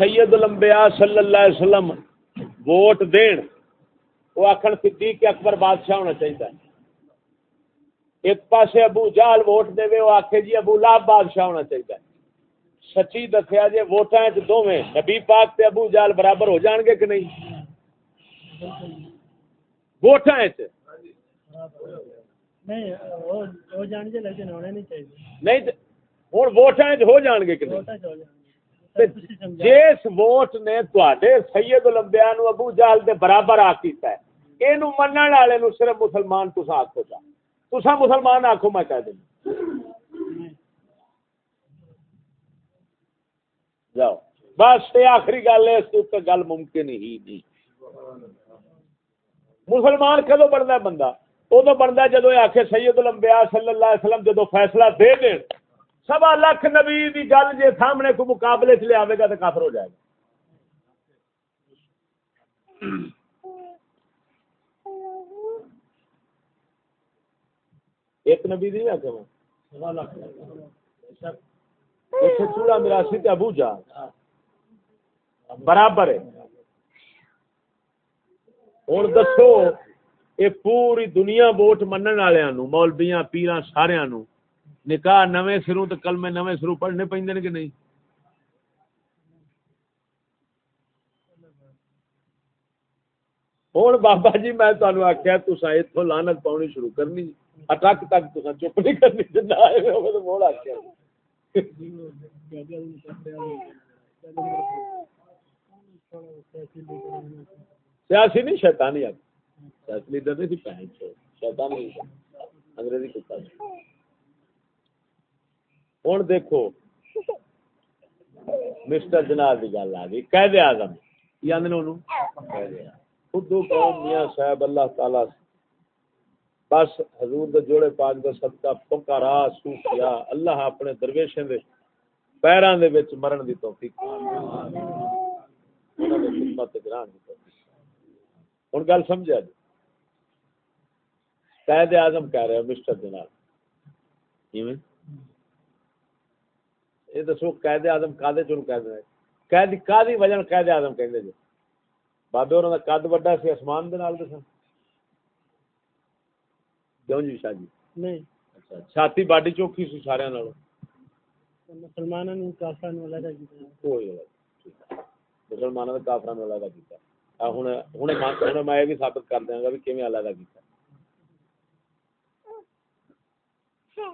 سید الانبیاء صلی اللہ علیہ وسلم ووٹ دین وہ آخر صدیق اکبر بادشاہ ہونا چاہیے ایک پاسے ابو جال ووٹ دے وہ آخے جی ابو لاب بادشاہ ہونا چاہیے سچی دسیا جی ووٹاں دونوں نبی پاک تے ابو جال برابر ہو جان گے کہ نہیں؟ ووٹاں نہیں ہوں ووٹاں ہو جان گے کہ نہیں؟ جس ووٹ نے تے سید الانبیاء نو ابو جال دے برابر آ کیتا ہے اینو منن والے نو صرف مسلمان تسا آکھو جا تسا مسلمان آکھو میں کہہ دوں جاؤ بس یہ آخری گل ہے اس کے گل ممکن ہی نہیں مسلمان کدو بنتا بندہ ادو بنتا جدو آخ سید الانبیاء صلی اللہ علیہ وسلم جدو فیصلہ دے دین سوا لاکھ نبی دی گل جے سامنے کو مقابلے چ لیا گا تو کافر ہو جائے گا۔ ایک نبی دی آ چوڑا میرا سی ابو جا برابر ہے۔ ہوں دسو یہ پوری دنیا ووٹ منن والوں مولبیاں پیران سارا نکاح نویں سروں تو کلمے نویں سروں پڑھنے پہ کہ نہیں؟ ہوں بابا جی میں تمہیں آخیا تصا اتوں لانت پاؤنی شروع کرنی، اٹک تک تصا چپ نہیں کرنی جنا آئے آخیا سیاسی نہیں، شیطانی آتی سیاسی لیڈر نہیں تھی شیطان نہیں انگریزی کتا ہوں دیکھو مسٹر جناب کی گل آ گئی قید کی آدھے خود میاں صاحب اللہ تعالی بس حضور دے جوڑے پاک دا صدقہ پکارا سوفیا اللہ اپنے درویشیں دے پیراں دے وچ مرن دی توفیق دی خدمت گران دی توفیق ہن گل سمجھا جی قائد اعظم کہہ رہے مسٹر جناب۔ کیویں یہ دسو قائد اعظم کادے چوں کہہ رہے قید کادی وجہ قائد اعظم کہندے جی۔ بابے انہاں دا قد بڑا سی اسمان دے نال دسن کیوں جی شاہ جی۔ نہیں۔ اچھا چھاتی باڈی چوکی سی سارے نالوں۔ مسلمانوں نے کافراں نوں علیحدہ کیتا کوئی مسلمانوں نے کافراں نوں علیحدہ کیتا ہن ہن میں یہ بھی ثابت کر دیاں گا کہ کیویں علیحدہ کیتا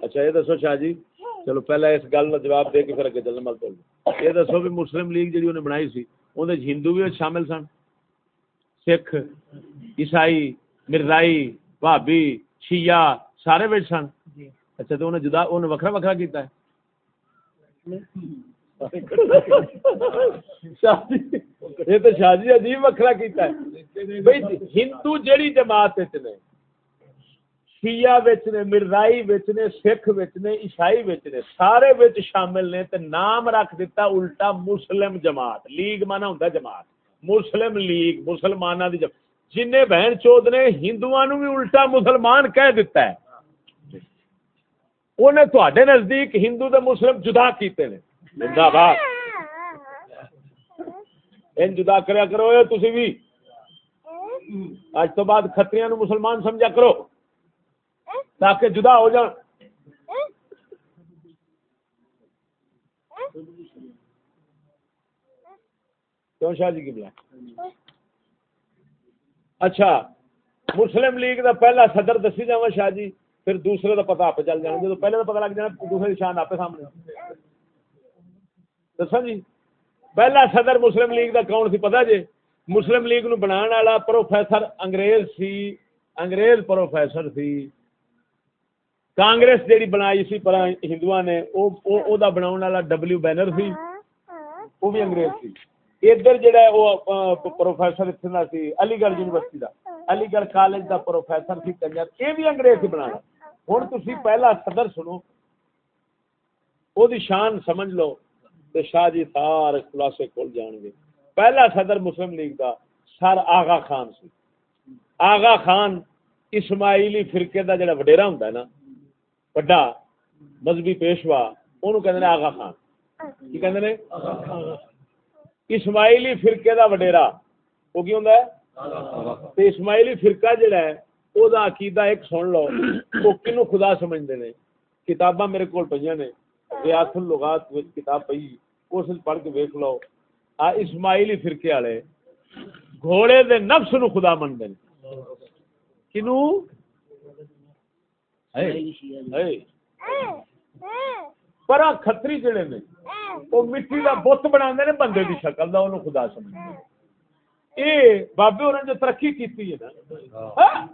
اچھا یہ دسو شاہ جی۔ چلو پہلے اس گل کا جواب دے کے پھر اگے چلنے مل یہ دسو بھی مسلم لیگ جی انہیں بنائی سی اندر ہندو بھی شامل سن؟ سکھ عیسائی مرزائی بھابی شیعہ سارے بچ سن؟ جی۔ اچھا تو انہیں جدا انہیں وکھرا وکھرا کیتا ہے؟ یہ تو شاہ جی عجیب وکھرا کیتا ہے۔ بھائی ہندو جیڑی جماعت نے شیعہ وچ نے مرزائی وچ نے سکھ وچ نے عیسائی وچ نے سارے وچ شامل نے تے نام رکھ دیتا الٹا مسلم جماعت لیگ مانا ہوندا جماعت مسلم لیگ مسلماناں دی جن بہن چود نے ہندوؤں نو بھی الٹا مسلمان کہہ دیتا ہے۔ انہیں تواڈے نزدیک ہندو تے مسلم جدا کیتے نے۔ زندہ باد۔ ان جدا کریا کرو تسی بھی اج تو بعد کھتریاں نو مسلمان سمجھا کرو۔ تاکہ جدا ہو جان کیوں شاہ جی کی بلا۔ اچھا مسلم لیگ دا پہلا صدر دسی جا شاہ جی پھر دوسرے دا پتا آپ چل جانا جب پہلے دا پتا لگ جانا دوسرے شان آپ سامنے۔ دسا جی پہلا صدر مسلم لیگ دا کون سی پتا جی مسلم لیگ نو بنان والا پروفیسر انگریز سی، انگریز پروفیسر سی۔ کانگریس جیڑی بنائی سی پر ہندو نے، او دا بناؤن والا ڈبلیو بینر سی وہ بھی انگریز سی۔ ادھر جڑا ہے وہ پروفیسر اتنا سی، علی گڑھ یونیورسٹی دا۔ علی گڑھ کالج دا پروفیسر سی، کنجر یہ بھی انگریز ہی بنانا۔ ہوں تھی پہلا صدر سنو۔ وہ دی شان سمجھ لو۔ تو شاہ جی سارے خلاصے کھول جان گے۔ پہلا صدر مسلم لیگ دا سر آغا خان سی۔ آغا خان اسماعیلی فرقے دا جڑا وڈیرا ہوندا ہے نا بڑا مذہبی پیشوا، اونوں کہندے نے آغا خان۔ کی کہندے نے؟ اسماعیلی فرقے دا وڈیرا۔ وہ کی ہوندا ہے؟ تے اسماعیلی فرقہ جڑا ہے، او دا عقیدہ ایک سن لو وہ کنو خدا سمجھدے نے۔ کتاباں میرے کول پئیاں نے۔ ریاست اللغات وچ کتاب پئی اس پڑھ کے ویکھ لو۔ آ اسماعیلی فرقے والے، گھوڑے دے نفس نو خدا مندے نے۔ کنو پر کتری جڑے نے وہ مٹی کا بت بنا بندے کی شکل کا انہوں خدا سمجھ یہ بابے اور جو ترقی کی ہے نا۔ ہاں؟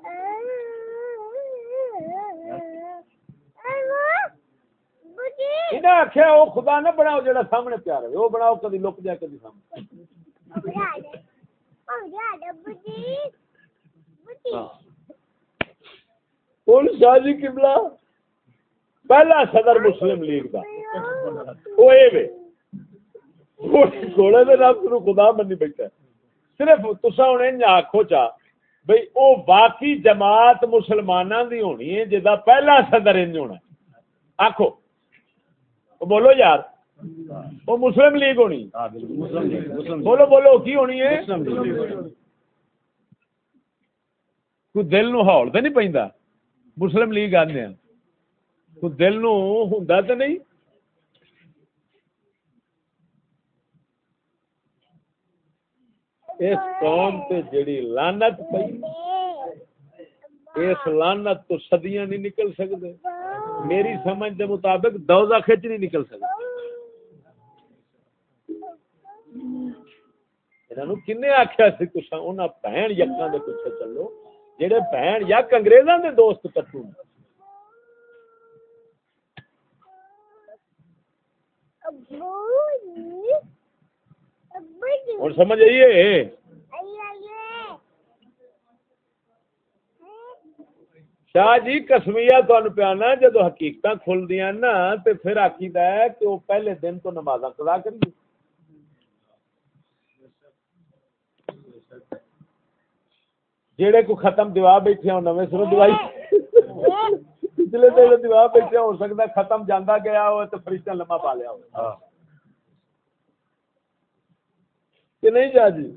انہیں آخیا وہ خدا نہ بناؤ جا سامنے پیار ہے وہ بناؤ کدی لک جائے کدی سامنے۔ شاہ جی کملا پہلا صدر مسلم لیگ کا گھوڑے کے رب نو خدا منی بیٹھا صرف تسا ہوں آخو چا بھائی او باقی جماعت مسلمانوں دی ہونی ہے جدا پہلا صدر انج ہونا آخو بولو یار۔ وہ مسلم لیگ ہونی بولو بولو کی ہونی ہے؟ کوئی دل نو ہال تو نہیں پہ مسلم لیگ آدھے کوئی دل نو ہوں تو نہیں؟ اس قوم تے جڑی لانت پئی، اس لانت تو صدیاں نہیں نکل سکتے میری سمجھ دے مطابق دوزہ کھچ نہیں نکل سکتے کنے آخیا سی، کچھ انہیں بہن یکاں دے پیچھے چلو۔ جہے بہن یک انگریزاں دے دوست کٹو اور سمجھ آئیے شاہ جی کسمیا تمہیں پیانا جدو حقیقت کھل دیا نا تو پھر آخی ہے کہ وہ پہلے دن تو نماز کدا کریے۔ جہے کو ختم دیوا بیٹھے ہو نویں سرو دوائی پچھلے دن دیوا بیٹھے ہو سکتا ختم جانا گیا ہو تو فرشتہ لما پا لیا ہو ہاں۔ کہ نہیں جا جی؟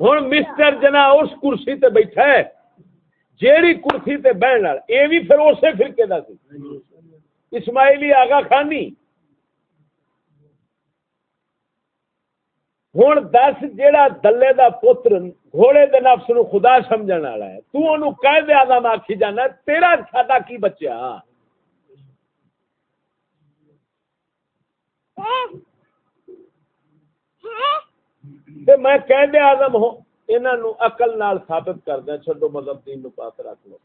ہوں مسٹر جنا اس کرسی تے بیٹھا ہے جیڑی کرسی تے بہن یہ بھی پھر اسی فرقے کا سی۔ اسماعیلی آگا خانی ہوں دس جیڑا دلے دا پتر گھوڑے دے نفس نو خدا سمجھن والا ہے۔ تو انہوں قید آدم آکھی جانا تیرا ساڈا کی بچہ میں قید آزم ہوں انہوں اقل نال ثابت کر دیا چڈو مذہب دین نو پاس رکھ لو۔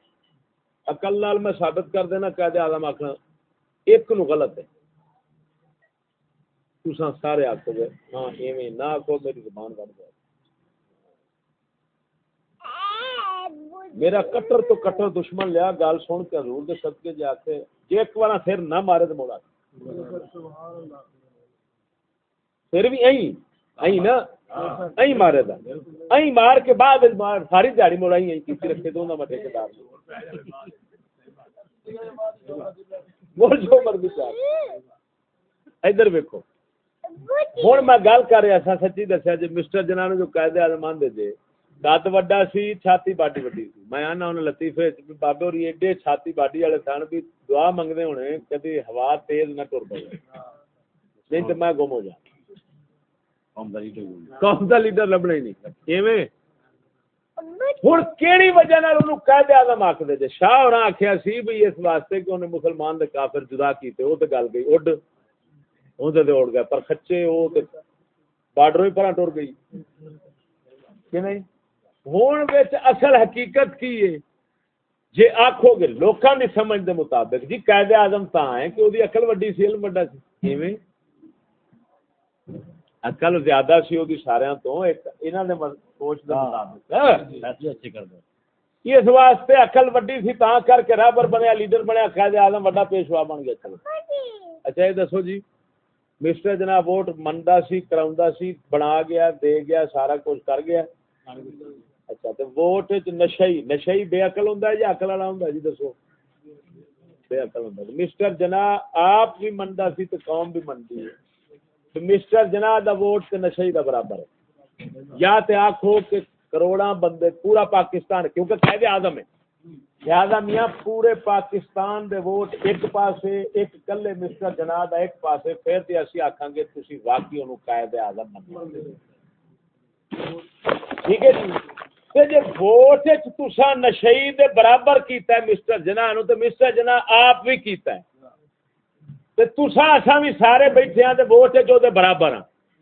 اقل نال میں ثابت کر دینا، قید آزم آخنا ایک نو غلط ہے۔ تسا سارے آخو گے ہاں ایویں نہ آخو میری زبان بڑھ جائے۔ میرا کٹر تو کٹر دشمن لیا، گال سن کے حضور دے صدقے جا کے جے ایک بار پھر نہ مارے تو موڑا۔ پھر بھی ائی ائی نا ائی مارے دا۔ ائی مار کے بعد مار، ساری دیہڑی موڑائی ائی کسی رکھے تو نہ مٹے کے دار۔ بول جو مرضی چاہ ادھر ویکھو۔ ہوں میں گل کر رہا سا سچی دسیا جی مسٹر جنا جو قائد آدم آدھے جی کد وڈا سی چھاتی باڈی وڈی سی میں آنا لطیفے بابے اور ایڈے چھاتی باڈی والے سن بھی دعا منگتے ہونے کدی ہوا تیز نہ ٹر پے نہیں تو میں گم ہو جا قوم کا لیڈر لبنا ہی نہیں ہوں کہڑی وجہ قید آدم آخر جی شاہ اور آخیا سی بھائی اس واسطے کہ انہیں مسلمان دے کافر جدا کیتے وہ تو گل گئی اڈ اڑ گیا پر خچے وہ بارڈر بھی پر ٹر گئی۔ کہ نہیں؟ ہوں اصل حقیقت کی ہے؟ جی آخو گے لوکاں کی سمجھ دے مطابق جی قید آزم تا ہے کہ وہ اقل وڈی سی علم وڈا سی۔ اقل زیادہ سی وہ سارا تو انہوں نے سوچ دے مطابق۔ ہاں؟ اس واسطے اقل وڈی سی تا کر کے رابر بنیا لیڈر بنیا قید آزم وڈا پیشوا بن گیا۔ چلو۔ اچھا یہ دسو جی۔ مسٹر جناب ووٹ منتا سی کرا سی بنا گیا دے گیا سارا کچھ کر گیا اچھا تو ووٹ نشا ہی نشا ہی بے اقل ہوں یا اقل والا ہوں جی دسو بے عقل ہوندا مسٹر جنا آپ بھی مندا سی تے قوم بھی مندی ہے مسٹر جنا دا ووٹ تے نشئی دا برابر ہے یا تے آکھو کہ کروڑاں بندے پورا پاکستان کیونکہ قائد اعظم ہے لہذا میاں پورے پاکستان دے ووٹ ایک پاسے، ایک کلے مسٹر جنا دا ایک پاسے، پھر تے اسی آکھاں گے تسی واقعی اونوں قائد اعظم منتے ٹھیک ہے جی؟ تے جے ووٹ وچ تساں نشئی دے برابر کیتا ہے مسٹر جنا نو، تے مسٹر جنا آپ بھی کیتا ہے۔ تے تساں اساں بھی سارے بیٹھے ہاں تے ووٹ وچ دے برابر ہاں۔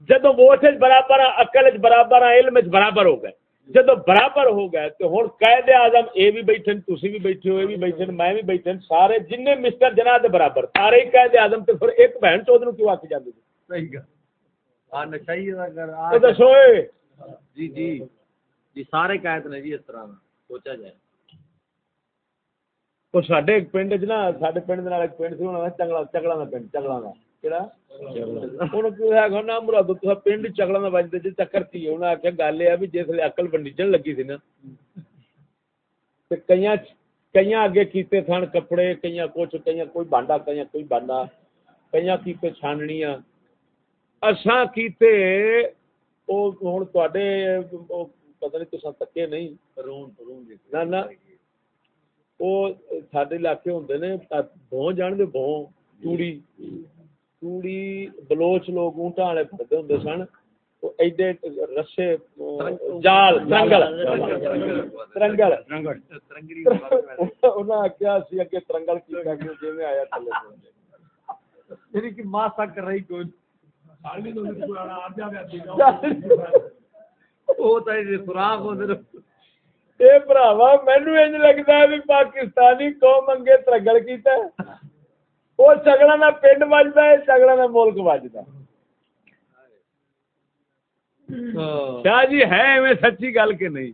جدوں ووٹ وچ برابر ہاں عقل وچ برابر ہاں علم وچ برابر ہو گئے۔ جدو برابر ہو گئے تو ہوں قید اعظم اے بھی بیٹھے تسی بھی بیٹھے ہو اے بھی بیٹھے میں بھی بیٹھے سارے جن مسٹر جناح دے برابر سارے ہی قید اعظم تے پھر ایک بہن چود نو کیوں آکی جاندے صحیح گل۔ ہاں دسو جی جی۔ جی سارے قائد نے جی اس طرح سوچا جائے۔ او ساڈے پنڈ وچ نا ساڈے پنڈ دے نال ایک پنڈ سی دا چنگلا چگلا دا پنڈ چگلا دا۔ پنڈ وجدے جے چکر تی انہاں آکھیا گل بھی جس عقل ونڈیجن لگی سی نا تے کئیاں کئیاں اگے کیتے تھن کپڑے کئیاں کچھ کئیاں کوئی بانڈا کئیاں کوئی بانڈا کئیاں کیتے چھاننیاں اساں کیتے او ہن تواڈے او پتہ نہیں تساں تکے نہیں رون رون نہ نہ وہ سارے علاقے ہوندے نے بھون جان دے بھون چوڑی چوڑی بلوچ لوگ اونٹاں والے پھردے ہوندے سن وہ ایڈے رسے جال ترنگل ترنگل انہاں آکھیا سی اگے ترنگل کیتا کہ جویں آیا تھلے یعنی کہ ماں کر رہی کوئی پاکستانی قوم انگے ترنگل کیتا ہے وہ چگڑا نہ پنڈ وجدا ہے چگڑا نہ ملک ہے شاہ جی ہے ایویں سچی گل کہ نہیں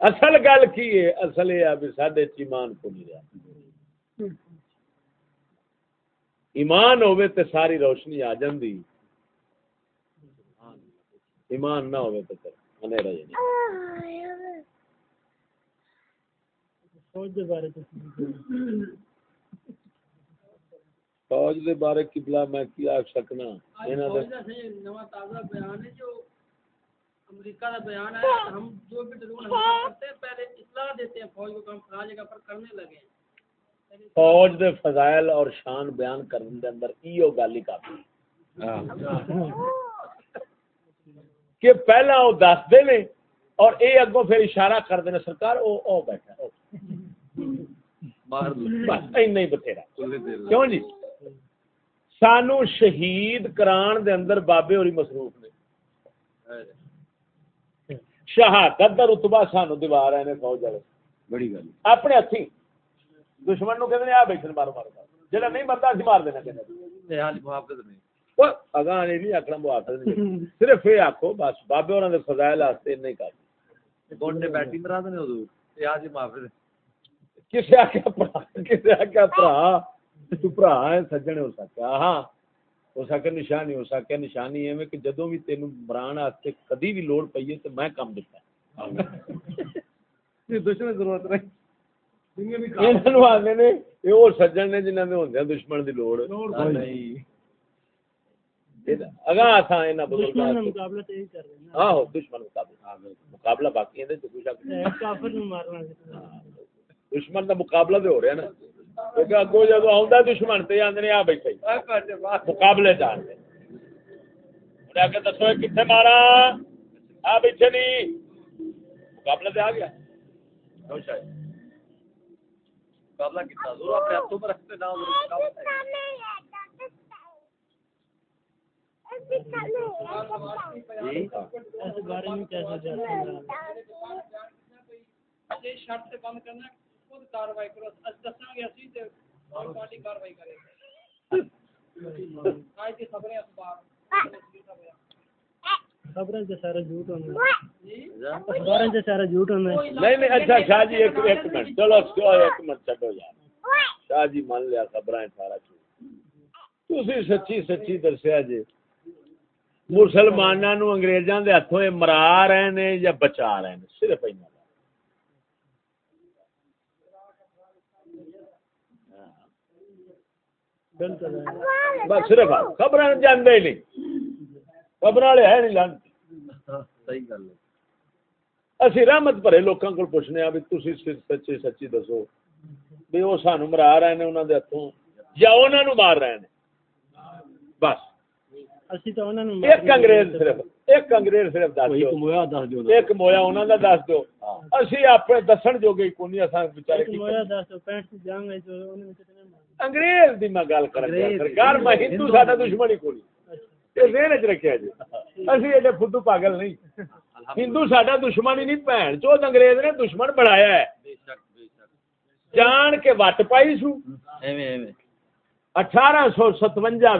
اصل گل کی ہے اصل یہ ہے سڈے ایمان کو نہیں رہا ایمان ہوے تے ساری روشنی آ جاندی ایمان نہ ہوے تے جی فوج دے بارے قبلہ میں کی آکھ سکنا انہاں دے نواں تازہ بیان ہے جو امریکہ کا بیان ہے۔ ہم جو بھی ڈرون حملہ کرتے ہیں پہلے اطلاع دیتے ہیں فوج کو کام خرا جگہ پر کرنے لگے ہیں۔ فوج دے فضائل اور شان بیان کرنے دے اندر ایو گل ہی کافی۔ ہے۔ کہ پہلا وہ دستے نے اور اے اگوں پھر اشارہ کر دینا سرکار او او بیٹھا او بس بتھیرا کیوں جی سانو شہید کران دے اندر بابے ہوری مصروف نے شہادت دا رتبہ سانو دیوا رہے نے فوج والے بڑی گل اپنے ہتھی دشمن نو کہندے آ بیٹھن مارو مارو جڑا نہیں مردا اسی مار دینا کہندے یہ حال محافظ نہیں او اگاں نے نہیں آکھنا محافظ نہیں صرف یہ آکھو بس بابے ہوراں دے فضائل واسطے نہیں گونڈے بیٹھی حضور محافظ کسے آکھیا بھرا کسے آکھیا بھرا تو بھرا ہے سجنے ہو سکتا ہاں ہو سکے نشانی ہو سکے نشانی ہے کہ جدوں بھی تینوں مران واسطے کدی بھی لوڑ پئی ہے تے میں کم دتا یہ دشمن ضرورت نہیں۔ سجن ہے نو مارنا ہے دشمن دا مقابلہ تے ہو رہا نا۔ کیونکہ اگوں جدو آوندا دشمن تے آندے نے آ بیٹھا ہی۔ مقابلے آندے۔ انہیں آ کے دسو یہ کتنے مارا؟ آ بیٹھے نہیں۔ مقابلے تے آ گیا۔ مقابلہ کتنا ضرور اپنے ہاتھوں پر رکھتے نہ ضرور مقابلہ ہے۔ جی؟ میں یہ شرط سے بند کرنا خود کاروائی کرو اج دساں گے اسی تے اور پارٹی کاروائی کرے آج کی خبریں اخبار خبریں سے سارا جھوٹ ہونا اخباریں سے سارا جھوٹ ہونا نہیں نہیں اچھا شاہ جی ایک ایک منٹ۔ چلو چلو ایک منٹ یار۔ شاہ جی مان لیا خبر سارا چیز تھی سچی سچی دسیا جی۔ مسلمانوں نو انگریزاں دے ہاتھوں یہ مرا رہے نے یا بچا رہے نے؟ صرف اینا بس صرف خبر جانے ہی نہیں۔ خبر والے ہے نہیں لان صحیح گل ہے۔ اسی رحمت بھرے لوکاں کول پوچھنے آ بھی تسی سچی سچی دسو بھی وہ سانو مرا رہے نے انہاں دے ہتھوں یا انہاں نو مار رہے نے۔ بس۔ اسی تو انہوں ایک انگریز صرف ایک انگریز صرف دس دیو مویا دس ایک مویا انہاں دا دس دیو اسی اپنے دسن جوگے کوئی نہیں اساں بیچارے کی مویا دس پینٹ کی جنگ ہے جو انہوں نے۔ انگریز دی میں گل کر رہا سرکار میں ہندو ساڈا دشمن ہی کوئی نہیں یہ ذہن وچ رکھیا جی۔ اسی ایڈے فدو پاگل نہیں۔ ہندو ساڈا دشمن ہی نہیں بھن انگریز نے دشمن بنایا ہے۔ بے شک بے شک۔ جان کے وٹ پائی سو؟ ایویں ایویں۔ اٹھارہ سو ستوجا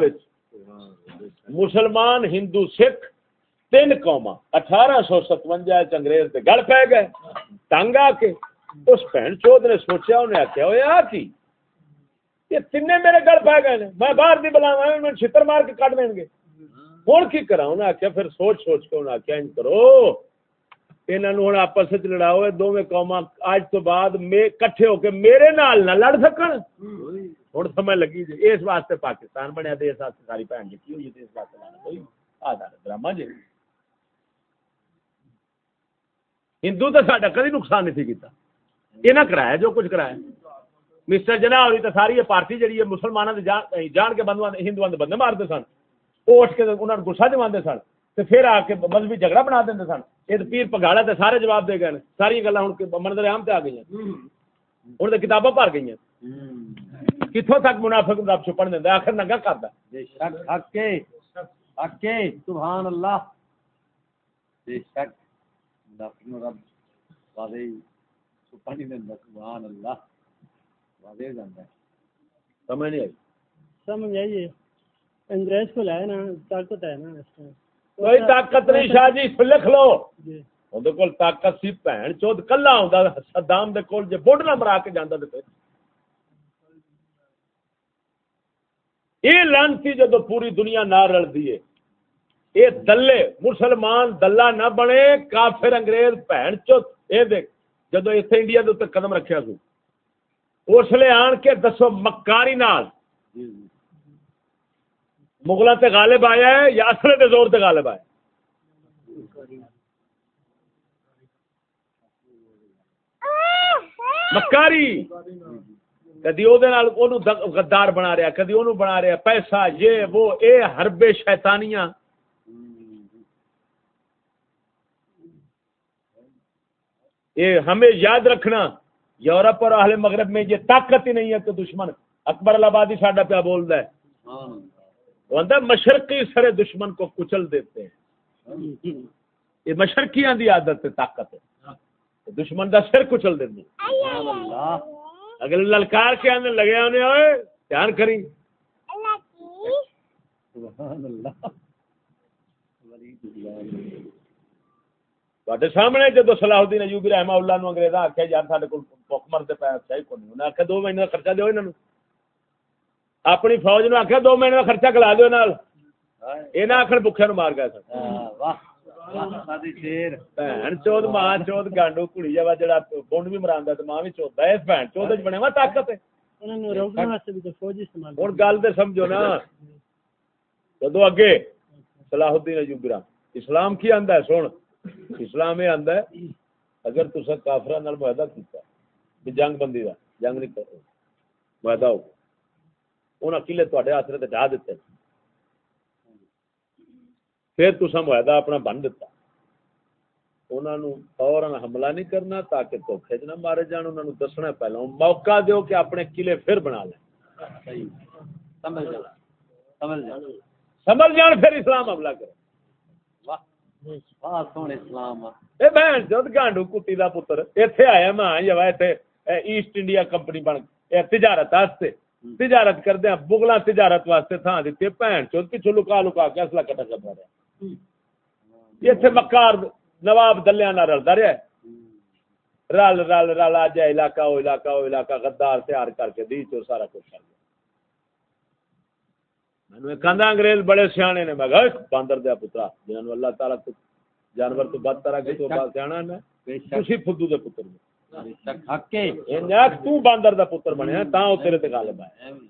مسلمان ہندو سکھ تین قوما اٹھارہ سو ستوجا انگریز دے گل پی گئے۔ تنگ آ کے اس بہن چوت نے سوچا انہیں آخیا ہوا کی یہ تین میرے گل پی گئے نے، میں باہر دی بلاوا میں چھتر مار کے کٹ دیں گے ہوں کی کرا انہیں آخیا پھر سوچ سوچ کے انہیں آخیا انج کرو۔ انہوں ہوں آپس لڑاؤ دونوں قوما اج تو بعد کٹھے ہو کے میرے نال نہ لڑ سکن۔ ہوں سمجھ لگی جی اس واسطے پاکستان بنیا تو اس واسطے ساری بھن جتی ہوئی اس واسطے لانا ڈرامہ جی۔ ہندو تو ساڈا کدی نقصان نہیں سی کیتا۔ یہ نہ کرایا جو کچھ کرایا۔ مسٹر جنا ہوئی تو ساری یہ پارٹی جڑی ہے مسلمانوں جان کے بندو ہندوؤں بندے مارتے سن۔ وہ اٹھ کے انہوں نے گسا دے سن۔ تو پھر آ کے مذہبی جھگڑا بنا دیں سن۔ یہ تو پیر پگاڑا تے سارے جواب دے گئے ساری گلا ہوں منظر عام تے آ گئی ہوں۔ تو کتاباں بھر گئی کتوں تک منافق رب چھپن دینا آخر ننگا کرتا بے شک حق کے حق کے سبحان اللہ۔ بے شک منافق نو رب واضح نہیں دیندا سبحان اللہ واضح ہو جاندا ہے سمجھ نہیں آئی؟ سمجھ آئیے انگریز کو لائے نا طاقت ہے نا اس میں کوئی طاقت نہیں شاہ جی لکھ لو۔ جی۔ اندر کول طاقت سی بھن چود کلا ہوندا صدام دے کول جے بوڈ نہ مرا کے جاندا تے یہ لانتی جدو پوری دنیا نہ رلدی ہے۔ یہ دلے مسلمان دلہ نہ بنے کافر انگریز بھن چوت اے دیکھ جدو اتنے انڈیا دے اوپر قدم رکھیا سو۔ اس لیے آن کے دسو مکاری نال۔ جی جی۔ مغلوں تے غالب آیا ہے یا اصل دے زور تے غالب آیا مکاری۔ کدی وہ غدار بنا رہا کدی وہ بنا رہا پیسہ یہ وہ اے حربے شیطانیاں۔ یہ ہمیں یاد رکھنا۔ یورپ اور اہل مغرب میں یہ طاقت ہی نہیں ہے تو دشمن اکبر آبادی ساڈا پیا بول رہا ہے مشرقی سرے دشمن کو کچل دیتے ہیں۔ یہ مشرقیاں دی عادت ہے طاقت ہے۔ دشمن دا سر کچل اللہ اگر للکار کے آنے لگے آنے ہوئے دھیان کری۔ سبحان اللہ۔ سامنے جدو صلاح الدین ایوبی رحمہ اللہ نو انگریزا آخیا یار سارے کو بک مرتے پے صحیح کو نہیں انہیں آخیا دو مہینے کا خرچہ دو انہوں اپنی فوج نو آخیا دو مہینے کا خرچہ کلا دو نال یہ نہ آخر بکھے نو مار بہن چود ماں چود گانڈو کڑی جا جڑا بونڈ بھی مراندا تے ماں بھی چودا ہے اس بہن چود وچ بنے وا طاقت ہے انہوں نے روکنے واسطے بھی تو فوج استعمال ہن گل تے سمجھو نا جدو اگے صلاح الدین ایوبی رحم اسلام کی آندا ہے سن اسلام یہ آندا ہے اگر تسا کافراں نال معاہدہ کیتا کہ جنگ بندی دا جنگ نہیں کرو معاہدہ ہو۔ انہاں قلعے تواڈے ہاتھ تے ڈھا دتے۔ پھر تسا معاہدہ اپنا بن دتا۔ انہاں نو فوراً حملہ نہیں کرنا تاکہ دھوکھے چ نہ مارے جان۔ انہاں نو دسنا پہلا موقع دیو کہ اپنے قلعے پھر بنا لیں۔ سمجھ جان پھر اسلام حملہ کرے واہ واہ سونے اسلام اے بہن جد گانڈو کٹی دا پتر ایتھے آیا میں یا ایتھے اے ایسٹ انڈیا کمپنی بن تجارت واسطے تجارت کردے ہیں بغلا تجارت واسطے تھاں دتی بہن چود پیچھے لکا لکا کے اصلا کٹا کردا رہا ایتھے مکار نواب دلیاں نال رلدا رل رل رل آ جائے علاقہ او علاقہ او علاقہ غدار تیار کر کے دی تو سارا کچھ کر ایک کہندا انگریز بڑے سیانے نے میں کہا "اے باندر دیا پترا جنہاں نوں اللہ تعالی کو جانور تو بد طرح کے تو بات سیانا ہے تسی فدو دے پتر نے۔ بے شک حق کے اے نیک تو باندر دا پتر بنیا تاں او تیرے تے غالب ایویں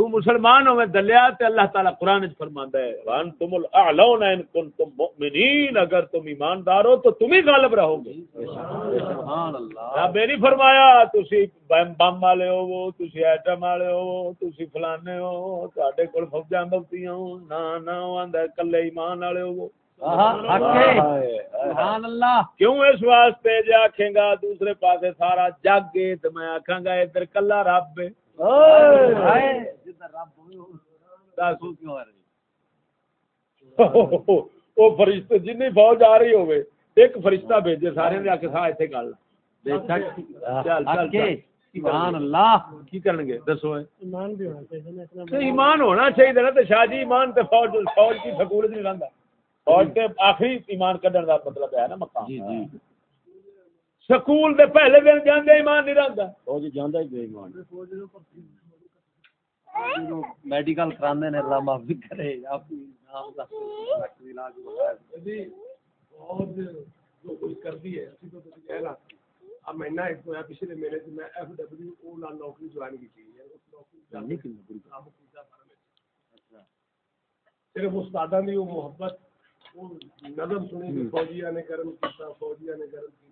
تو مسلمان ہوے دلیا تے اللہ تعالی قرآن فرماندا ہے وانتم الاعلون ان کنتم مؤمنین اگر تم ایماندار ہو تو تم ہی غالب رہو گے۔ سبحان اللہ۔ رب یہ نہیں فرمایا تسی بم بم والے ہو تسی ایٹم والے ہو تسی فلانے ہو تواڈے کول فوجاں بوتیاں ہو نا نا آندا کلے ایمان والے ہو۔ سبحان اللہ کیوں اس واسطے جے آکھیں گا دوسرے پاسے سارا جگ ہے تے میں آکھاں گا ادھر کلا رب ہے۔ ہوئے وہ فرشتے جن فوج آ رہی ہوے ایک فرشتہ بھیجے سارے نے آ کے سا اتنے گل؟ ایمان بھی ہونا چاہیے نا اتنا تے ایمان ہونا چاہیے نا تے شاہ جی ایمان تے فوج فوج کی سکول نہیں رہندا۔ فوج تے آخری ایمان کڈن دا مطلب ہے نا مقام۔ جی جی۔ سکول دے پہلے دن جاندے ایمان نہیں رہندا۔ فوج جاندا ہی بے ایمان میڈیکل کراندے نے اللہ معاف بھی کرے۔ آپ نام دا علاج بتایا اور جو کچھ کرتی ہے اسی تو تسی کہنا۔ اب مہینہ ایک ہویا پچھلے مہینے سے میں ایف ڈبلیو او نال نوکری جوائن کی ہے اس نوکری دا نہیں کنا بری کام کیتا پر میں۔ صرف استاداں دی وہ محبت وہ نظم سنی فوجیاں نے کرم کیتا فوجیاں نے کرم کیتا۔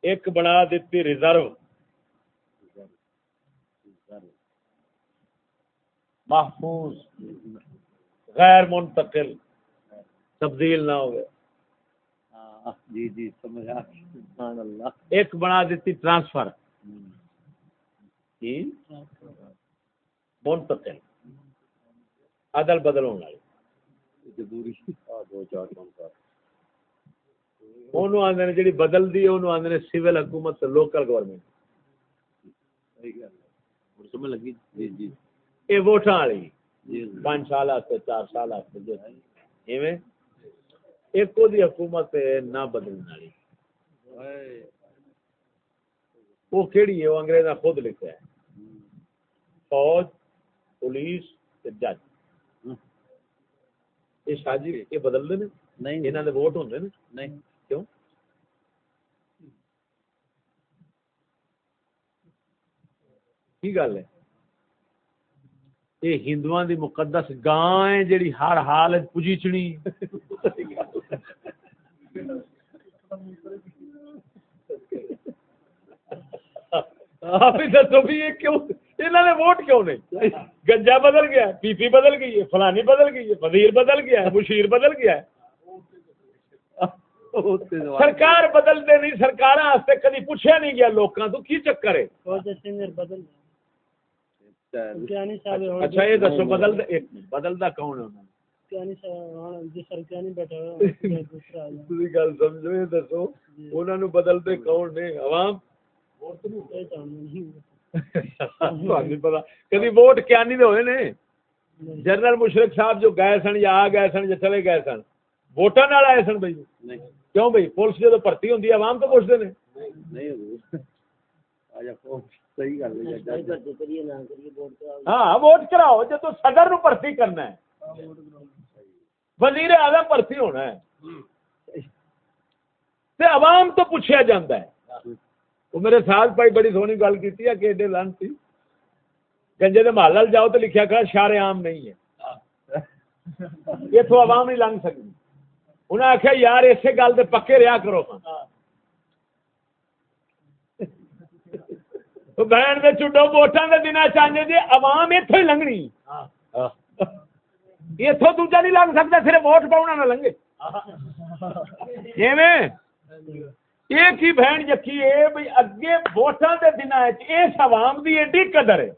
ایک بنا دیتی ریزرو محفوظ۔ غیر منتقل۔ تبدیل نہ ہوئے۔ ہاں جی جی سمجھ آ گئی۔ سبحان اللہ۔ ایک بنا دیتی ٹرانسفر منتقل۔ عدل بدل ہونے والی۔ چار حکومت لوکل گورنمنٹ صحیح گل والی۔ پانچ سال واسطے چار سال ایک دی حکومت نہ بدلن والی۔ وہ کیڑی ہے؟ وہ انگریزاں خود لکھا ہے۔ فوج پولیس جج۔ یہ شاہ جی یہ بدلتے ہیں؟ نہیں۔ انہاں دے ووٹ ہوندے نہیں۔ کیوں؟ کی گل ہے؟ یہ ہندوؤں دی مقدس گاں ہے ہر حال وچ پجیچنی آپ دسو بھی یہ کیوں؟ انہوں نے ووٹ کیوں نہیں؟ گنجا بدل گیا پی پی بدل گئی ہے فلانی بدل گئی ہے وزیر بدل گیا ہے مشیر بدل گیا۔ ہے سرکار بدلتے نہیں سرکار کدی پوچھا نہیں گیا لوکاں تو کی چکر ہے؟ اچھا یہ دسو بدل بدلدا کون ہے؟ بدلتے کون نے؟ عوام؟ ووٹ کیانی دے ہوئے نے جنرل مشرق صاحب جو گئے سن یا آ گئے سن یا چلے گئے سن ووٹاں نال آئے سن بھائی کیوں بھائی پولیس جدو بھرتی ہوندی عوام تو پوچھدے نے ہاں ووٹ کراؤ جدو صدر نو بھرتی کرنا ہے وزیر اعظم بھرتی ہونا ہے تے عوام تو پوچھا جاندا ہے وہ میرے ساتھ بھائی بڑی سونی گل کی اکیڈے لانسی گنجے دے محلہ جاؤ تو لکھیا کرا شار عام نہیں ہے۔ اتو عوام نہیں لنگ سکتی انہیں آخیا یار اسی گل دے پکے رہا کرو۔ بہن دے چڈو ووٹاں دے دینا چاہیے جی عوام اتوں ہی لنگنی۔ اتوں دوجا نہیں لنگ سکتا، صرف ووٹ پاؤنا نہ لنگے۔ ایک ہی بہن یقی ہے بھئی اگے ووٹاں دے دن اس عوام دی ایڈی قدر ہے۔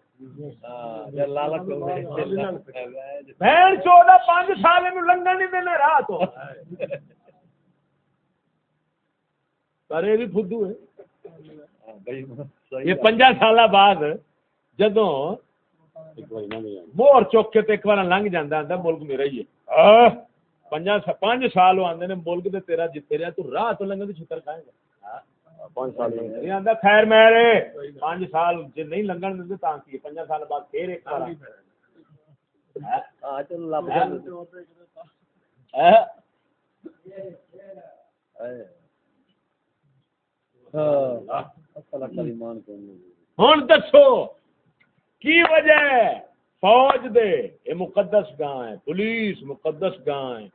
بہن چودہ پانچ سال لنگا نہیں دینا راہ تو پر بھی فدو ہے۔ یہ پنجا سال بعد جدو مور چوک کے ایک بار لنگ جانا ملک میرا ہی ہے۔ پانچ سال آدھے ملک دے تیرا جی- جتے رہا تو راہ تو تو چھتر کھائے گا خیر میرے پانچ سال جی نہیں لگن دے تاں کی؟ سال بعد پھر ایک ہوں ہاں؟ دسو کی وجہ ہے؟ فوج دے اے مقدس گاں ہے پولیس مقدس گاں ہے۔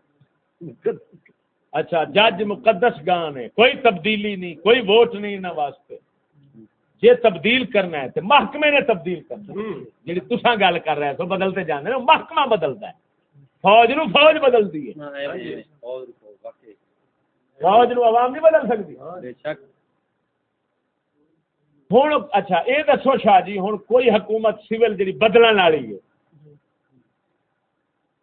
اچھا جج مقدس گان ہے کوئی تبدیلی نہیں کوئی ووٹ نہیں نہ واسطے۔ جی تبدیل کرنا ہے تو محکمے نے تبدیل کرنا جی تصا گل کر رہے تو بدلتے جانے نا محکمہ بدلتا ہے۔ فوج نو فوج بدلتی ہے۔ فوج نو عوام نہیں بدل سکتی۔ ہوں اچھا یہ دسو شاہ جی ہوں کوئی حکومت سول جی بدلن والی ہے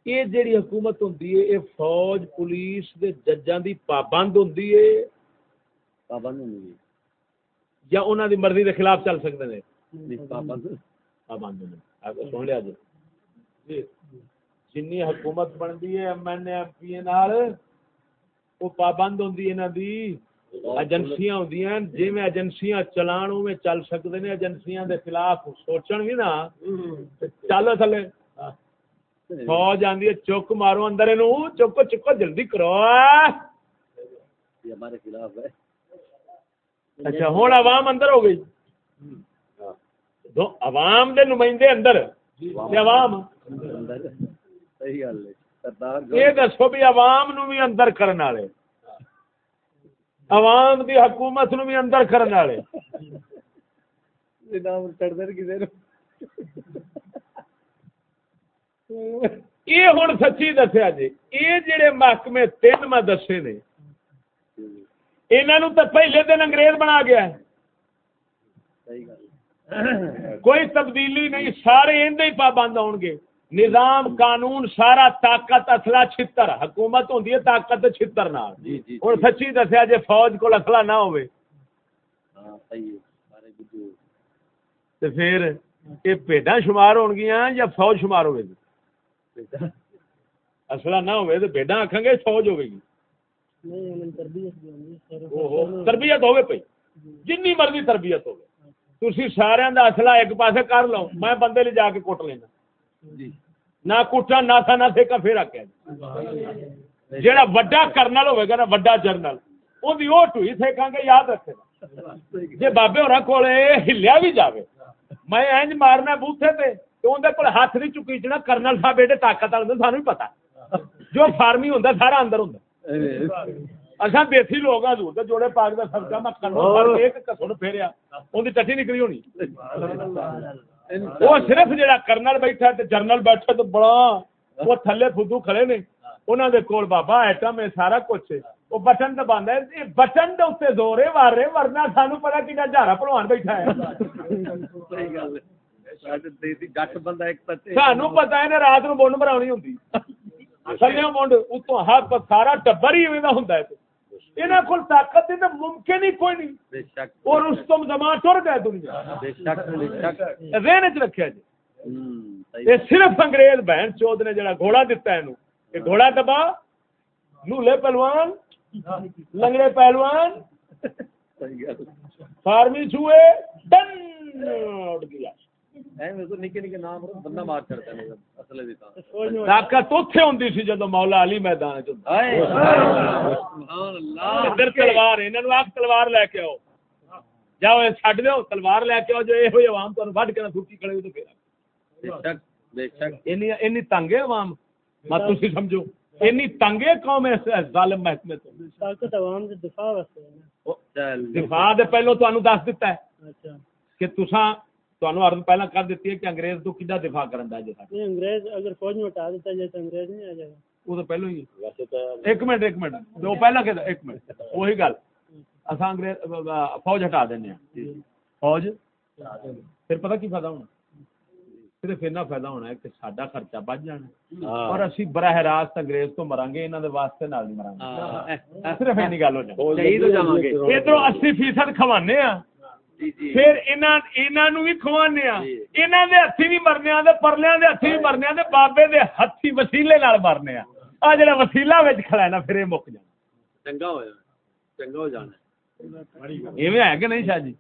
یہ جڑی حکومت ہوں یہ فوج پولیس دے ججاں دی پابند ہوں پابند ہوں یا انہوں دی مرضی دے خلاف چل سکتے ہیں پابند۔ ہوں سن لیا جی۔ جن حکومت بنتی ہے ایم این ایم پی وہ پابند ہوں انہوں دی۔ ایجنسیاں ہوں جی میں ایجنسیاں چلان میں چل سکتے ہیں ایجنسیاں دے خلاف سوچن بھی نا چل تھلے۔ فوج آدھی ہے چک مارو اندر چکو چکو جلدی کرو یہ اچھا ہن عوام اندر ہو گئی عوام دے نمائندے اندر عوام یہ دسو بھی عوام نو بھی اندر کرن والے عوام دی حکومت نو بھی اندر کرن والے چڑھ ہوں سچی دسیا جی یہ جڑے محکمے تین میں دسے نے انہوں تو پہلے دن انگریز بنا گیا ہے۔ کوئی تبدیلی نہیں سارے اندر ہی پابند آؤ گے۔ نظام قانون سارا طاقت اصلا چھتر۔ حکومت ہوں ہے طاقت چھتر نال۔ ہوں سچی دسیا جی فوج کو اصلا نہ ہوئے پھر یہ پیڈا شمار ہون گیاں یا فوج شمار ہوئے اصلا نہ ہوئے تو بیڈا آکھاں گے فوج ہوے گی تربیت ہوے پئی جنی مرضی تربیت ہوے تسی سارے دا اصلہ ایک پاسے کر لو میں بندے لے جا کے کٹ لینا نہ کٹا نہ تھا نہ سیکا پھر آکھیا جیڑا بڑا کرنل ہوے گا نا بڑا جرنل اودی او ٹوئی سیکھاں گے یاد رکھے گا جے بابے ہوراں کولے ہلیا بھی جاوے میں انج مارنا بوتھے تے تو اندر کو ہاتھ نہیں چکی جنا کرنل صاحب بیٹے طاقت والے سانو بھی پتا جو فارمی ہوندا، سارا اندر ہوندا۔ اساں دیسی لوگ ہاں حضور، جوڑے پاک دا صدقہ میں کنوں پر ایک کسن پھیریا۔ اون ٹٹی نکلی ہونی۔ وہ صرف جڑا کرنل بیٹھا تے جرنل بیٹھا تو بڑا، وہ تھلے فدو کھڑے نے۔ انہاں دے کول بابا ایٹم ہے، سارا کچھ وہ بٹن دباندا ہے۔ بٹن دے اوتے زورے، وارے، ورنہ سانو کی کیڑا جھارا پہلوان بیٹھا ہے۔ صحیح گل سانو پتا سارا ٹبر ہی طاقت ممکن ہی کوئی نہیں اور اس تو زمان ٹر گئے دنیا چ رکھا جی صرف انگریز بہن چود نے جڑا گھوڑا دتا کہ گھوڑا دبا نولے پہلوان لنگڑے پہلوان فارمی چوئے ڈن اڑ گیا مولا علی میدان تلوار تلوار لے کے آؤ جاؤ تلوار لے کے آؤ جو عوام وڈ کے کھڑے تو تنگ ہے عوام مت سمجھو اینی تنگ ہے قوم اس ظالم محکمے تو طاقت عوام دے دفاع واسطے دفاع دے پہلو تانوں دس دتا ہے اچھا کہ تساں تانوں عرض پہلا کر دیتی ہے کہ انگریز تو کیدا دفاع کرن دا انگریز اگر فوج میں دیتا جائے تو انگریز نہیں وہ تو پہلو ہی ایک منٹ ایک منٹ پہلا کہ ایک منٹ وہی گل انگریز فوج ہٹا دینے ہیں فوج پھر پتہ کی فائدہ ہونا فائدہ ہونا ہے کہ ساڈا خرچہ بچ جانا اور اسی براہ راست انگریز تو مران گے انہاں دے واسطے نال نہیں مران گے صرف اینی گل ہو جائے جاواں گے ادھروں 80% کھوانے پھر انہاں بھی کھوانے ہاں انہاں دے بھی مرنے ہاں تے پرلیاں بھی مرنے بابے دے ہتھی وسیلے مرنے آ۔ جڑا وسیلہ کھڑا ہے نا پھر اے مک جانا۔ چنگا ہو چنگا ہو جانا۔ ایویں جی؟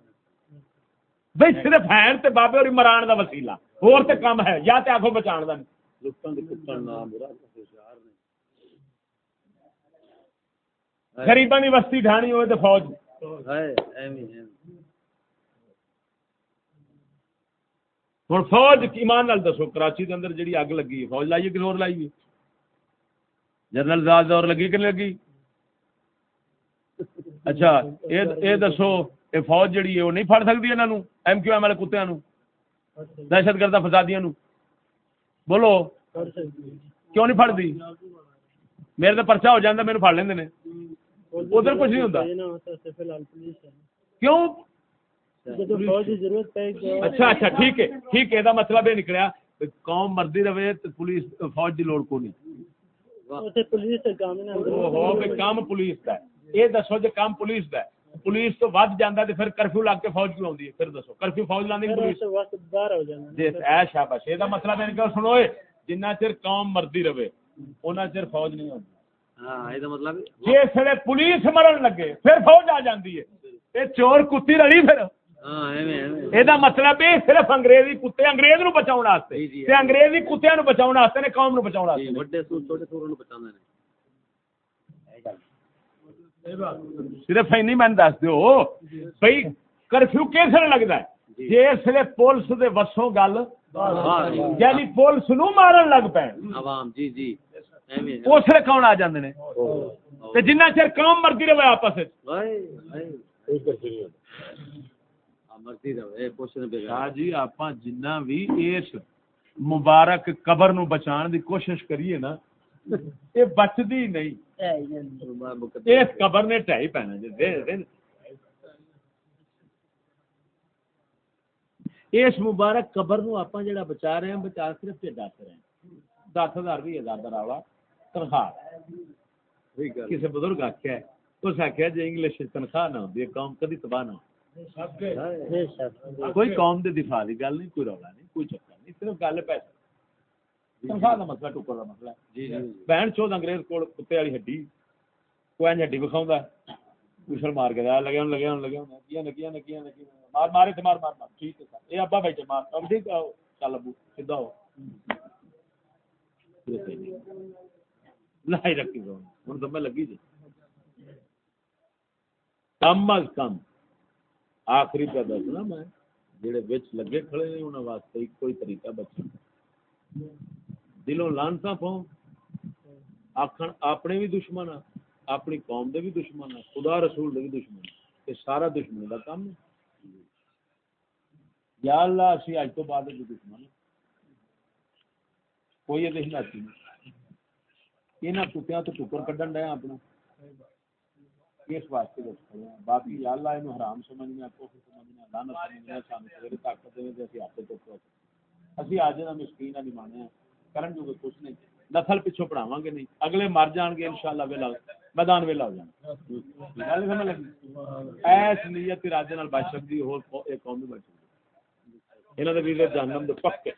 بستی ڈھانی ہوئے فوج۔ ہوں فوج ایمان نال دسو، کراچی دے اندر جڑی اگ لگی، فوج لائیے کسی اور لائیے جنرل زاد اور لگی کہ لگی؟ اچھا اے دسو، اے فوج جڑی ہے، وہ نہیں پھڑ سکتی انہاں ایم کیو ایم والے کتےاں دہشت گرد فسادیاں نو۔ بولو، کیوں نہیں پھڑدی؟ میرے تے پرچا ہو جاندا میرے پڑ لیندے ادھر کچھ نہیں ہوندا۔ کیوں؟ اچھا اچھا ٹھیک ہے ٹھیک ہے مطلب یہ نکلیا۔ قوم مردی رہے تو پولیس فوج کی لڑ کو نہیں مطلب سنو چر قوم مردی رہے چر فوج نہیں پولیس مرن لگے فوج آ جاندی ہے۔ چور کتی رلی یہ مطلب یہ صرف انگریزی کتے انگریز نو بچاؤ واسطے انگریزی کتےاں نو بچاؤ واسطے نے قوم نو بچاؤ واسطے صرف اینی میں دس دیو بھئی کرفیو کیسے لگدا ہے جس لے پولیس دے وسوں گل یعنی پولیس نو مارن لگ پین اس لے کون آ جاندے جنہ چر قوم مردی رہے آپس مرضی جی آپاں جنہ وی اس مبارک قبر نو بچان دی کوشش کریے نا اے بچدی نہیں اس قبر نے ٹائی پینا جی اس مبارک قبر نو آپاں جڑا بچا رہے ہیں بچا صرف تے دس رہے ہیں دس ہزار بھی ہزار راوا تنخواہ کسی بزرگ آخیا ہے اس آخیا انگلش تنخواہ نہ ہوتی قوم کدی تباہ نہ ہو ہاں، ہاں، کوئی قوم دے دفاع دی گل نہیں کوئی رولا نہیں کوئی چکر نہیں صرف گل پیسے۔ جی، جی۔ تنخواہ دا مسئلہ ٹکر دا مسئلہ۔ جی،, جی بہن چود انگریز کول کتے والی ہڈی کوئی انج ہڈی بکھاوندا ہے۔ مار کے لگے ہن لگے ہن لگے ہن کیا نہ کیا نہ مار مارے تے مار مار مار۔ ٹھیک ہے اے ابا بیٹھے مار۔ اب ٹھیک آؤ چل ابو سیدھا ہو۔ نہیں رکھی ہوں تو میں لگی جی۔ کم از کم۔ آخری پہ دسنا میں، جڑے وچ لگے کھڑے ہیں، انہاں واسطے کوئی طریقہ بچنا۔ دلوں لانتا پاؤں۔ آخر اپنے بھی دشمن ہاں اپنی قوم دے بھی دشمن ہاں خدا رسول دے بھی دشمن یہ سارا دشمنی دا کام ہے۔ یا اللہ، اسی اج تو بعد دے دشمن کوئی یہ نہیں۔ ہلاکی انہاں کتیاں تو ٹکر کڈن ڈے اپنا۔ واسطے کھڑے ہیں۔ باقی یا اللہ حرام کوفر طاقت دے تو اسی مسکین ہیں کرن جو کچھ نہیں۔ نسل پیچھے پڑھاواں گے نہیں۔ اگلے مر جان گے، انشاءاللہ ویلا میدان ویلا ہو جان ایس نیت راجے نال بچ سکتی ہو ایک قوم بچ ویزے دے پکے۔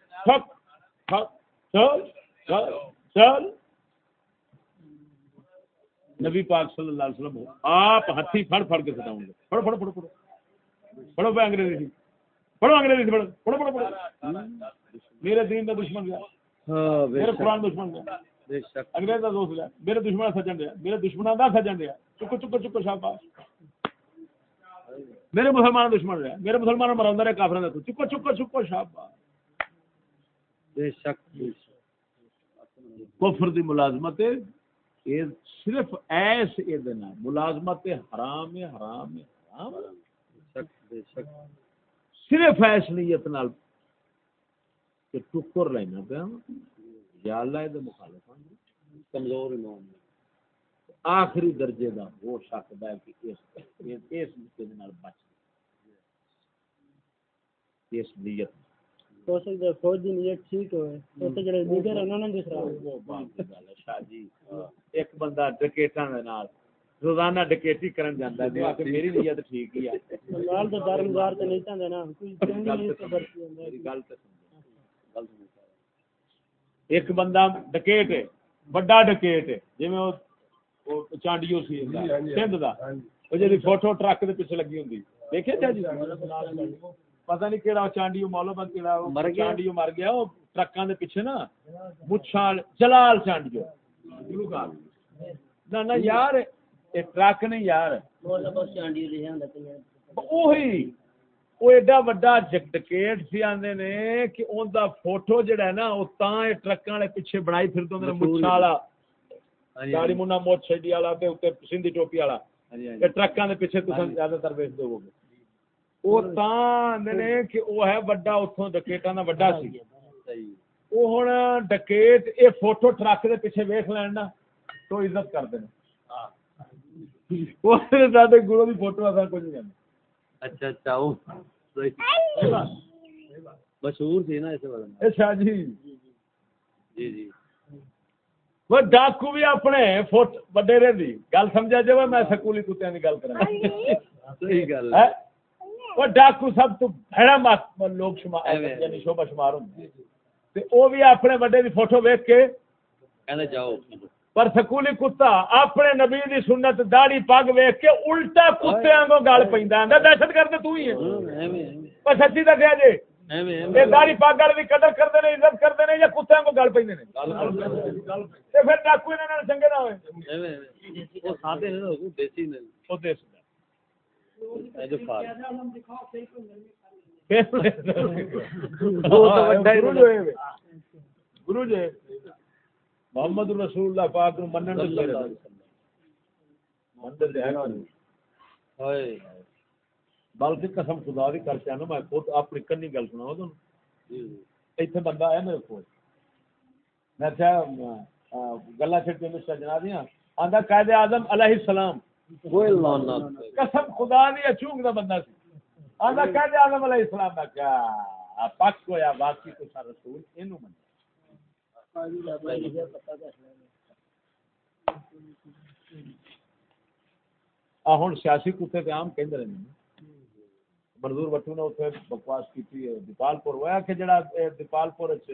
چل چل چل۔ نبی پاک صلی اللہ علیہ وسلم ہو آپ ہاتھی پھڑ پھڑ کے ستاؤں گے پڑھو پڑھو پڑھو پڑھو۔ پڑھو پہ انگریزی تھی پڑھو انگریزی جی، پڑھو۔ پڑھو پڑھو پڑھو۔ میرے دین کا دشمن گیا میرے قرآن دشمن گیا انگریز کا دوست گیا میرے دشمن سجن گیا میرے دشمن کا سجن گیا چکو چکو چکو شاہ پاس میرے مسلمان دشمن رہا۔ میرے مسلمان مرا رہے کافر چکو چکو چکو شاہ پاس بے شک۔ کفر دی ملازمت صرف ایس ادن ہے ملازمت حرام حرام حرام صرف ایس نیت نال کہ ٹکر لینا پیا۔ یا اللہ دے مخالف کمزور امام۔ آخری درجے دا ہو سکتا ہے کہ اس اس نال بچ۔ اس نیت تو اس کے فوج دی نیت ٹھیک ہوئے۔ تو اس کے دیگر انہوں نے دکھ رہا ہے وہ بات گالا شاہ جی ایک بندہ ڈکیٹان ہے نال روزانہ ڈکیٹی کرن جاندہ ہے کہ میری نیت ٹھیک ہی ہے۔ نال تو دار مزار تو نہیں چاندہ نا ایک بندہ ڈکیٹ ہے بڑا ڈکیٹ ہے جی میں چانڈیو سی ہاں جی، ہاں جی، ہاں جی۔ سندھ دا وہ جی فوٹو ٹرک کے پیچھے لگی ہوں دیکھے چاہ جی۔ چانڈیو پتہ نہیں کیڑا چانڈیو مولوی کیڑا مر گیا؟ چانڈیو مر گیا او ٹرکاں دے پیچھے نا مچھاں جلال چانڈیو نہ نہ یار یہ ٹرک نہیں یار مولا بس چانڈی لکھیا ہوندا تے وہی وہ ایڈا وڈا ڈکیٹ سی آندے نے کہ اون دا فوٹو جڑا ہے نا او تاں اے ٹرکاں والے پیچھے بنائی پھردے نے مچھاں والا داڑھی منہ موچ چھڈی والا تے اوتے سندھی ٹوپی والا جی ٹرکاں دے پیچھے تساں زیادہ تر ویکھ دو گے او تاں نے کہ او ہے وڈا اتھوں ڈکیٹاں دا وڈا سی او ہن ڈکیٹ اے فوٹو ٹرک دے پیچھے ویکھ لین نا تو عزت کردے نے وہ زیادہ دی فوٹو اساں کچھ نہیں اچھا اچھا وہ مشہور تھی نا اس وجہ اچھا جی جی جی وہ ڈاکو بھی اپنے فٹ وڈیرے دی گل سمجھا جائے میں سکولی کتیاں دی گل کراں صحیح گل ہے وہ ڈاکو سب تو بھڑا لوگ شمار۔ یعنی شوبہ شمار ہوندے تے او بھی اپنے وڈے دی فوٹو ویکھ کے جاؤ۔ پر سکولی کتا اپنے نبی دی سنت داڑھی پگ ویکھ کے الٹا کتے وانگو گل پیندا آندا دہشت گرد تو ہی ہے۔ ایویں پر سچی دسیا جی یہ داڑھی پگ والے دی قدر کردے نے عزت کردے نے یا کتے وانگو گل پیندے نے تے پھر ڈاکو انہاں نال چنگے نہ ہوئے۔ ایویں وہ سادے نے وہ دیسی نے او دیس دا اے جو فال گرو جو محمد رسول اللہ پاک نو منن دے منن دے ہے بلکہ قسم خدا دی کر کے آنا میں خود اپنی کنی گل سناؤں تانوں ایتھے بندہ آیا میرے کول میں کہا گلا چھٹی میں سجنا دیاں آندا قائد اعظم علیہ السلام قسم خدا دی اچونگ دا بندہ سی۔ آندا قائد اعظم علیہ السلام دا کیا پاک کو یا واقعی کو سا رسول اینو من آ ہن سیاسی کتے تے عام کہندے رہندے منظور بٹو نے اتنے بکواس کی دیپال پور۔ ہوا کہ جڑا دیپال پور چ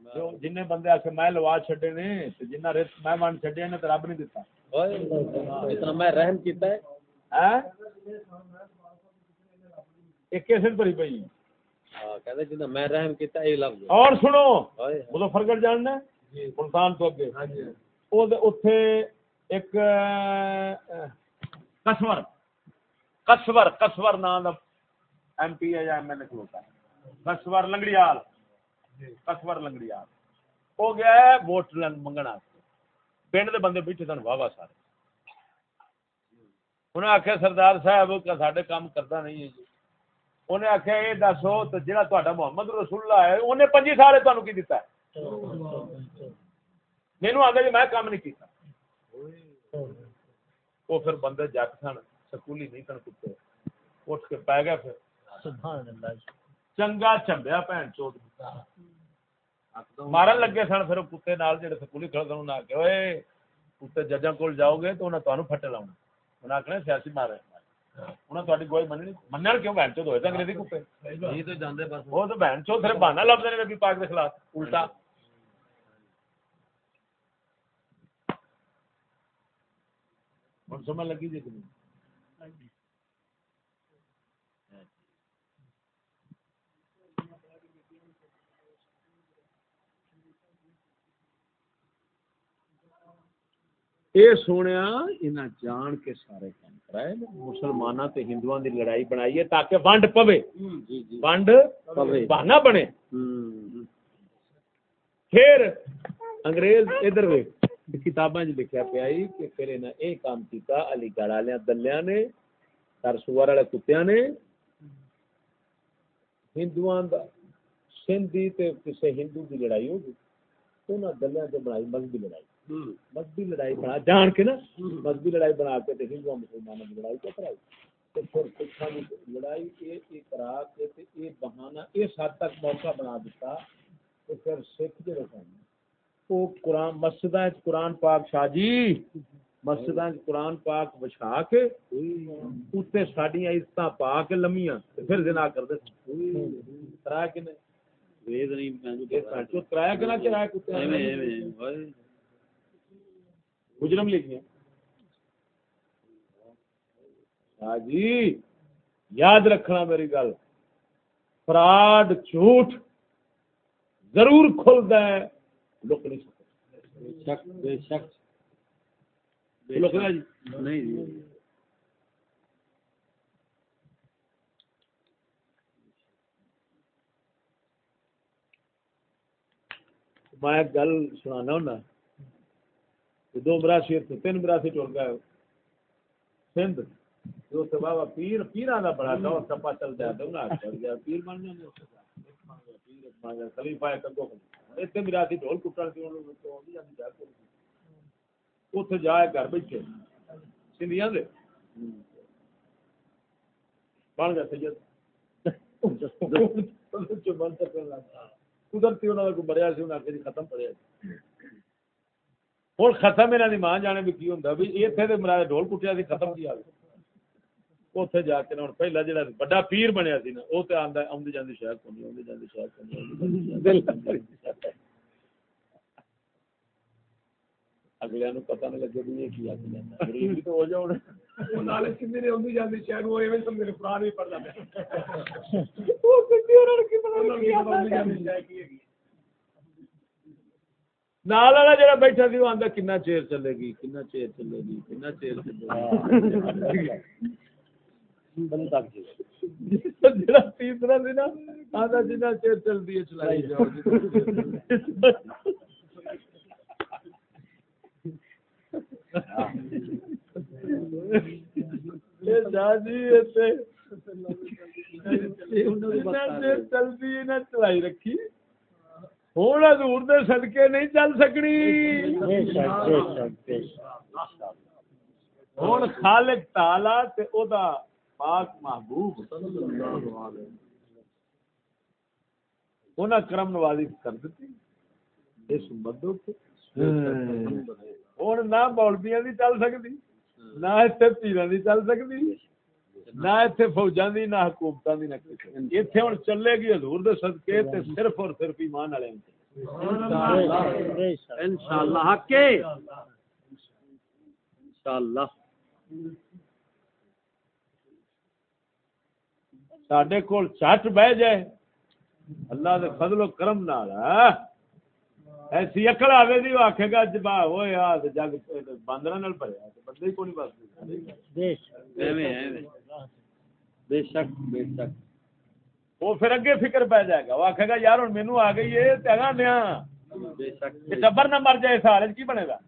جو جن بندے آ کے میں لوا چھڈے نے تے جنہ رت میں ون چھڈے نے تے رب نہیں دتا۔ اتنا میں رحم کیتا ہے۔ ہیں ایک کیسے بھری پئی۔ ہیں؟ ہاں کہتے جنا میں رحم کیتا ہے یہ لفظ اور سنو ہوئے مظفر گڑھ جاننا ہے؟ ملتان تو اگے۔ او دے اوتھے ایک اہ، کسور کسور کسور نام دا ایم پی ہے یا ایم ایل اے کھلوتا ہے۔ کسور لنگڑیال۔ جی، کسور لنگڑیال ہو گیا ہے ووٹ منگنا پنڈ دے بندے بیٹھے سن واہ واہ سارے۔ انہیں آخیا سردار صاحب کہ ساڈے کام کرتا نہیں ہے جی؟ انہیں آخیا یہ دسو تو جہاں تا محمد رسول اللہ ہے، انہیں پنجی سال تمہیں کی دیتا ہے؟ مینو آتا جی میں کام نہیں کیتا۔ وہ پھر بندے جٹ سن، سکولی نہیں سن کتے۔ اٹھ کے پی گئے پھر۔ سبحان اللہ جی۔ چنگا چمبیا بھن چوٹ مارن لگے سن پھر کتے نال جڑے سکولی کھڑے سن انہیں آخیا اوے کتے ججاں کول جاؤ گے تو انہیں تمہیں پھٹے لاؤنا انہیں آخنا سیاسی مارے انہیں تاری گواہی مننی منن کیوں بہن چود ہوئے تو انگریزی کتے یہ تو جاندے بس وہ تو چود پھر بہانا لفظ نے نبی پاک کے خلاف الٹا ہوں سمجھ لگی جی کہ نہیں یہ سونے جان کے سارے کام کرائے مسلمانوں تے ہندوؤں دی لڑائی بنائی ہے تاکہ ونڈ پوے۔ جی جی۔ ونڈ پوے۔ بہانا بنے۔ پھر انگریز ادھر وے کتاباں چ لکھیا پیا ای کہ پھر انہاں اے کام کیتا علی گڑھ والے دلیاں نے سرسوار والے کتیاں نے۔ ہندوؤں دا سندھی تے کسے ہندو دی لڑائی ہو گئی انہاں دلیاں تے بنائی مذہبی لڑائی۔ مذہبی لڑائی بنا جان کے نا مذہبی لڑائی بنا کے ہندو مسلمانوں کی لڑائی کیا کرائی؟ پھر سکھاں لڑائی کرا کے تے بہانہ اس حد تک موقع بنا دیتا پھر سکھ جڑے سن وہ قرآن مسجد قرآن پاک شاہ جی مسجداں وچ قرآن پاک وچھا کے اتنے ساڈیاں عزتاں پا کے لمیاں پھر زنا کردے کرایہ کنے؟ وید نہیں میں جو کنا کرایہ کتے؟ مجرم لکھیاں ہاں جی یاد رکھنا میری گل۔ فراڈ جھوٹ ضرور کھلتا ہے۔ لک نہیں سکتا۔ بے شک بے شک۔ لکنا نہیں میں گل سنانا ہونا دو براسی تین براسی ٹر گئے سندھ جو تے بابا پیر پیراں دا بڑا دور ٹپا چلتا ہے تو چل گیا پیر بن اس پیر خلیفہ اگوں اتنے براسی ڈھول کٹن کی انہوں تو آندی جاندی جا کے اوتھے جائے گھر بیٹھے سندھیاں دے بن سید قدرتی انہوں نے کوئی مریا سی انہیں آخر ختم پڑیا ہوں ختم یہاں کی ماں جانے بھی کی ہوں بھی اتنے مراد ڈول کٹیا سی ختم کی اتنے جا کے ہوں پہلا جا بڑا پیر بنیا سی نا وہ تو آدھا آدھی جاتی شہر کونی آدھی جاتی شہر کونی اگلے پتہ نہیں لگے بھی یہ کی آ کے غریب بھی تو ہو جاؤ وہ نالے سندھی نے آندی جاندی شہر وہ ایویں سمجھ نے قرآن بھی پڑھدا پیا وہ کسی اور کی پتہ انہوں نہیں نے کی پتہ آ نہیں جاندی شہر کی ہے نال والا جڑا بیٹھا سی وہ آندا کنا چیر چلے گی کنا چیر چلے گی کنا چیر چلے گی۔ بندہ کی جڑا تیسرا سی نا آندا جنا چیر چلدی ہے چلائی جاؤ یہ جا ایتھے جنا چیر چلدی ہے نہ چلائی رکھی۔ ہوں حضور دے صدقے نہیں چل سکنی۔ ہوں خالق تالا تے او دا پاک محبوب۔ انہاں کرم نوازی کر دیتی اس مدو تے۔ ہوں۔ نہ مولبیاں دی چل سکتی نہ دی چل سکتی نہ اتنے فوجاں دی نہ حکومتاں دی نہ کسی اتنے ہوں چلے گی حضور دے صدقے تے صرف اور صرف ایمان والے بے شک انشاءاللہ۔ حق کے انشاءاللہ۔ سڈے کول چٹ بہ جائے۔ اللہ دے فضل و کرم نال ہاں۔ ایسی اکڑ آوے دی وہ آکھے گا جبا ہوئے جگ باندراں نال بھریا تے بندے ہی کوئی بس بے شک بے شک وہ پھر اگے فکر پہ جائے گا۔ وہ آکھے گا یار ہن مینوں آ گئی ہے تے اگاں دیا بے شک تے ٹبر نہ مر جائے سارے کی بنے گا؟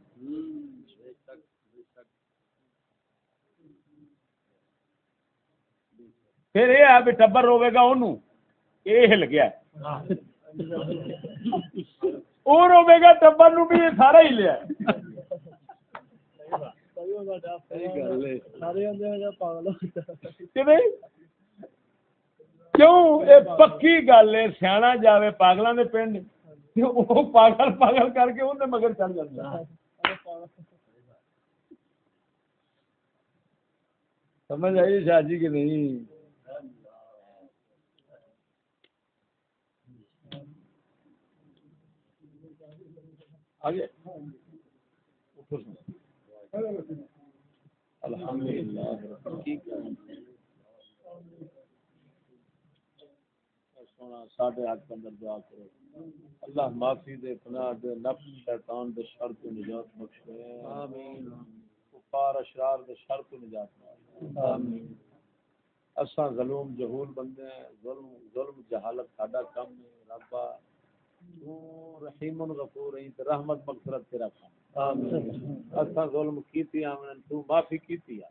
پھر یہ ہے بھی ٹبر روے گا اونوں۔ یہ ہل گیا۔ وہ روے گا ٹبر نو بھی سارا ہی لیا۔ کیوں؟ یہ پکی گل ہے، سیاح جاوے پاگلوں کے پنڈ وہ پاگل پاگل کر کے انہیں مگر چڑھ جاتا سمجھ آئی شاہ جی کہ نہیں؟ آگے۔ ساڈے ہاتھ کے اندر دعا کرو۔ اللہ معافی دے پناہ دے نفس شیطان دے شر تو نجات بخشے۔ آمین۔ کفار اشرار دے شر تو نجات بخشے۔ آمین۔ اساں ظلم جہول بندے ہیں۔ ظلم ظلم جہالت ساڈا کم ہے۔ ربا رحیم غفور تے رحمت مغفرت تیرا کام۔ آمین۔ اساں ظلم کیتی آمن تو معافی کیتی ہے